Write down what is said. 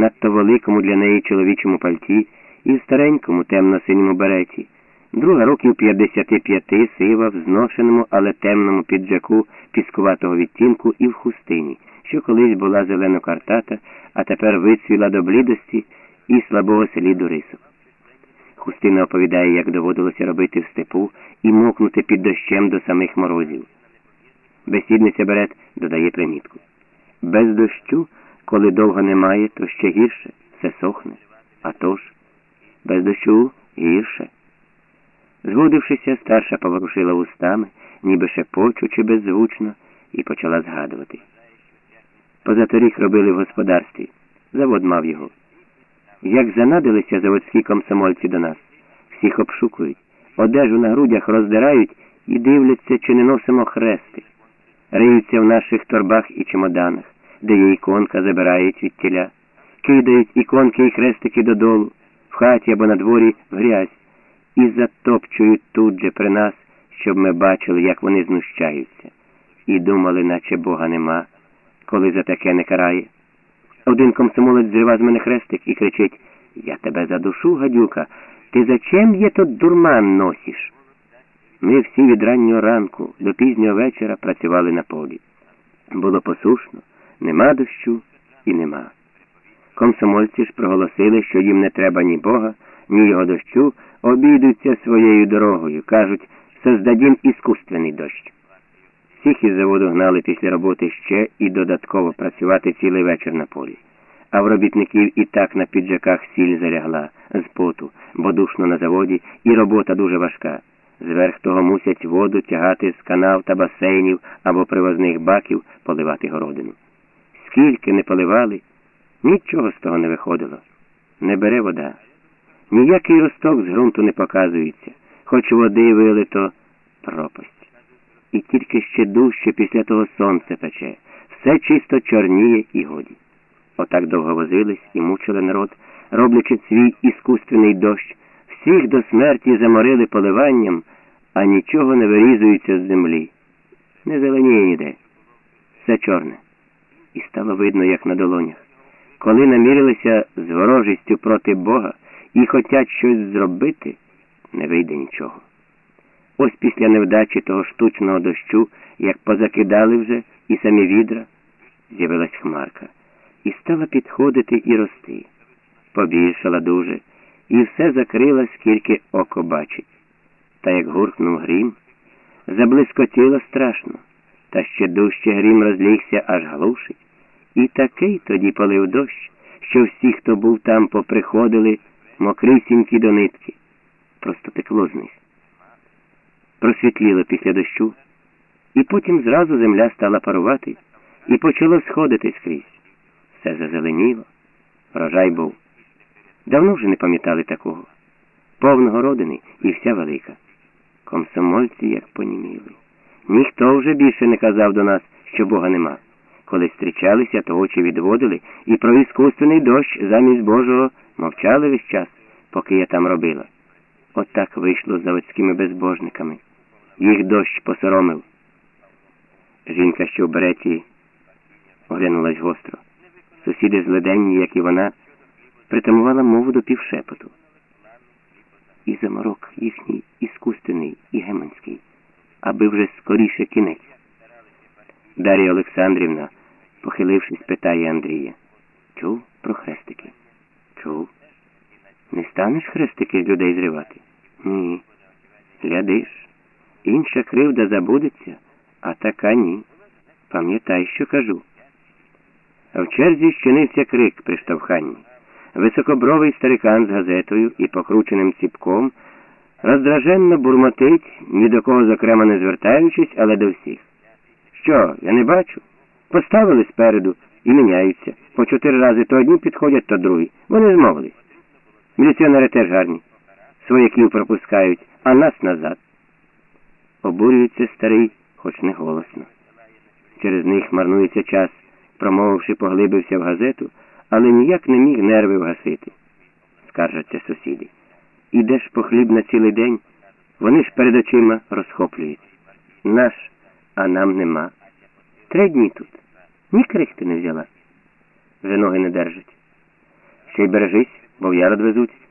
надто великому для неї чоловічому пальті і в старенькому темно-синьому береті, друга років 55 сива в зношеному, але темному піджаку піскуватого відтінку і в хустині, що колись була зелено картата, а тепер вицвіла до блідості і слабого сліду рисок. Хустина оповідає, як доводилося робити в степу і мокнути під дощем до самих морозів. Бесідниця Берет додає примітку. Без дощу, коли довго немає, то ще гірше, все сохне. А тож, без дощу гірше. Зводившися, старша поворушила устами, ніби шепочучи беззвучно, і почала згадувати. Позаторік робили в господарстві, завод мав його. Як занадилися заводські комсомольці до нас, всіх обшукують, одежу на грудях роздирають і дивляться, чи не носимо хрести, риються в наших торбах і чемоданах, де є іконка, забирають від тіля, кидають іконки і хрестики додолу, в хаті або на дворі в грязь, і затопчують тут же при нас, щоб ми бачили, як вони знущаються, і думали, наче Бога нема, коли за таке не карає. Один комсомолець зрива з мене хрестик і кричить Я тебе задушу, гадюка, ти зачем є тут дурман носиш? Ми всі від раннього ранку до пізнього вечора працювали на полі. Було посушно, нема дощу і нема. Комсомольці ж проголосили, що їм не треба ні Бога, ні його дощу, обійдуться своєю дорогою, кажуть, создадім іскусственний дощ. Всіх із заводу гнали після роботи ще і додатково працювати цілий вечір на полі. А в робітників і так на піджаках сіль залягла з поту, бо душно на заводі, і робота дуже важка. Зверх того мусять воду тягати з канав та басейнів або привозних баків поливати городину. Скільки не поливали, нічого з того не виходило. Не бере вода. Ніякий росток з ґрунту не показується, хоч води вилито пропасть і тільки ще дужче після того сонце пече, все чисто чорніє і годі. Отак довго возились і мучили народ, роблячи свій іскусственний дощ, всіх до смерті заморили поливанням, а нічого не вирізується з землі. Не зеленіє ніде. Все чорне. І стало видно, як на долонях. Коли намірилися з ворожістю проти Бога і хотять щось зробити, не вийде нічого. Ось після невдачі того штучного дощу, як позакидали вже і самі відра, з'явилась хмарка і стала підходити і рости. Побільшала дуже, і все закрила, скільки око бачить. Та як гуркнув грім, заблискотіло страшно, та ще дужче грім розлігся, аж глушить. І такий тоді полив дощ, що всі, хто був там, поприходили, мокрисінькі до нитки. Просто текло з них просвітліло після дощу, і потім зразу земля стала парувати і почало сходити скрізь. Все зазеленіло, врожай був. Давно вже не пам'ятали такого. Повного родини і вся велика. Комсомольці як поніміли. Ніхто вже більше не казав до нас, що Бога нема. Коли зустрічалися, то очі відводили і про іскусственний дощ замість Божого мовчали весь час, поки я там робила. Отак От вийшло з заводськими безбожниками. Їх дощ посоромив. Жінка, що в береті, оглянулась гостро. Сусіди зледенні, як і вона, притамувала мову до півшепоту. І заморок їхній іскусственний і геманський, аби вже скоріше кінець. Дар'я Олександрівна, похилившись, питає Андрія. Чув про хрестики? Чув. Не станеш хрестики з людей зривати? Ні. Глядиш. Інша кривда забудеться, а така ні. Пам'ятай, що кажу. В черзі щинився крик при штовханні. Високобровий старикан з газетою і покрученим ціпком роздраженно бурмотить, ні до кого зокрема не звертаючись, але до всіх. Що, я не бачу? Поставили спереду і міняються. По чотири рази то одні підходять, то другі. Вони змовились. Міліціонери теж гарні. Свояків пропускають, а нас назад. Обурюється старий, хоч не голосно. Через них марнується час, промовивши, поглибився в газету, але ніяк не міг нерви вгасити. Скаржаться сусіди. Ідеш по хліб на цілий день, вони ж перед очима розхоплюють. Наш, а нам нема. Три дні тут. Ні крихти не взяла. Вже ноги не держать. Ще й бережись, бо в яр одвезуть.